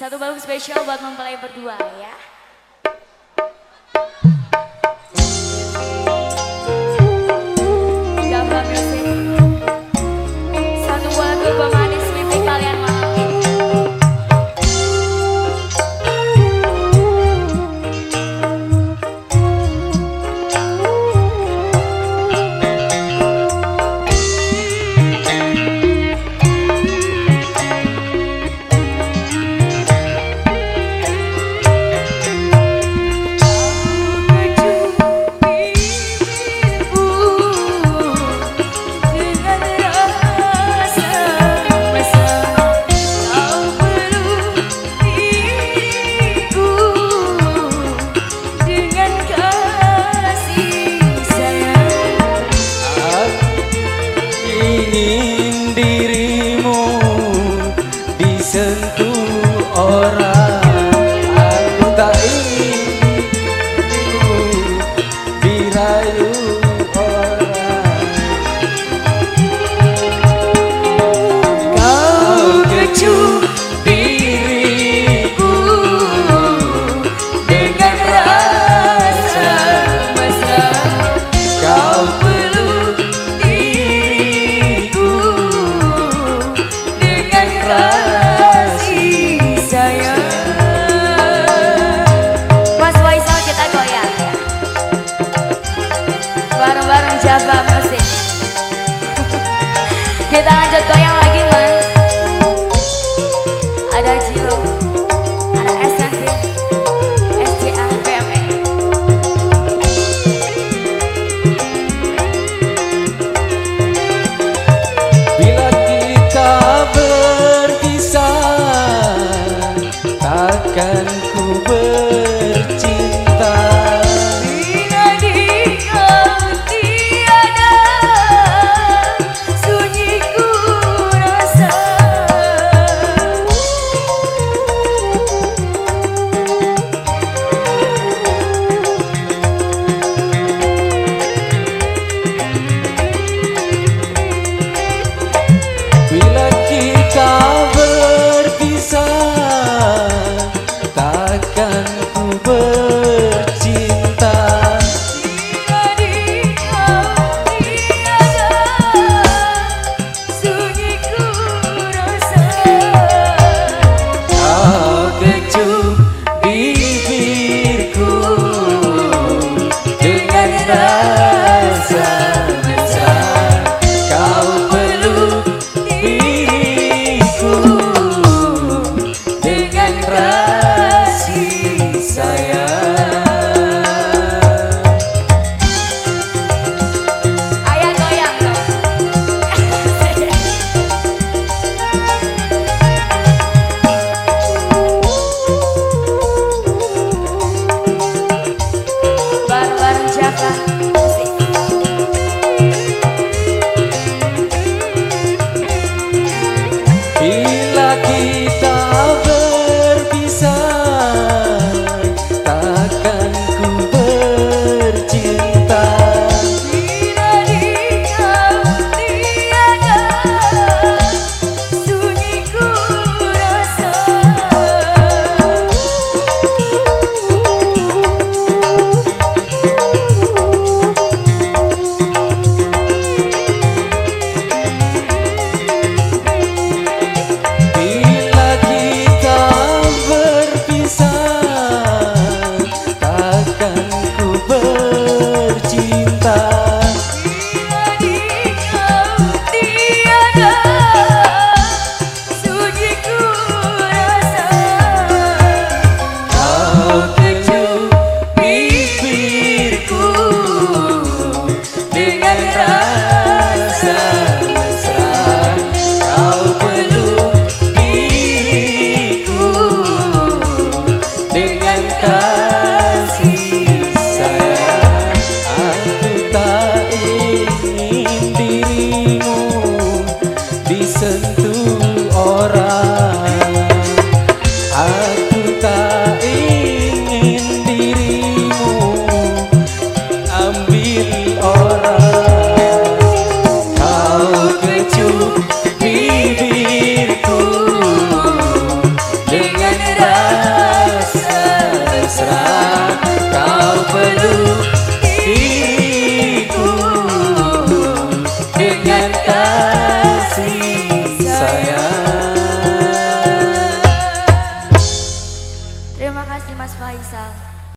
Satu bagus spesial buat mempelai berdua ya. Kita lanjut goyang lagi mas. Ada Jiro Ada SNB SDA PME Bila kita berpisah Takkan ku berpisah dengan kasih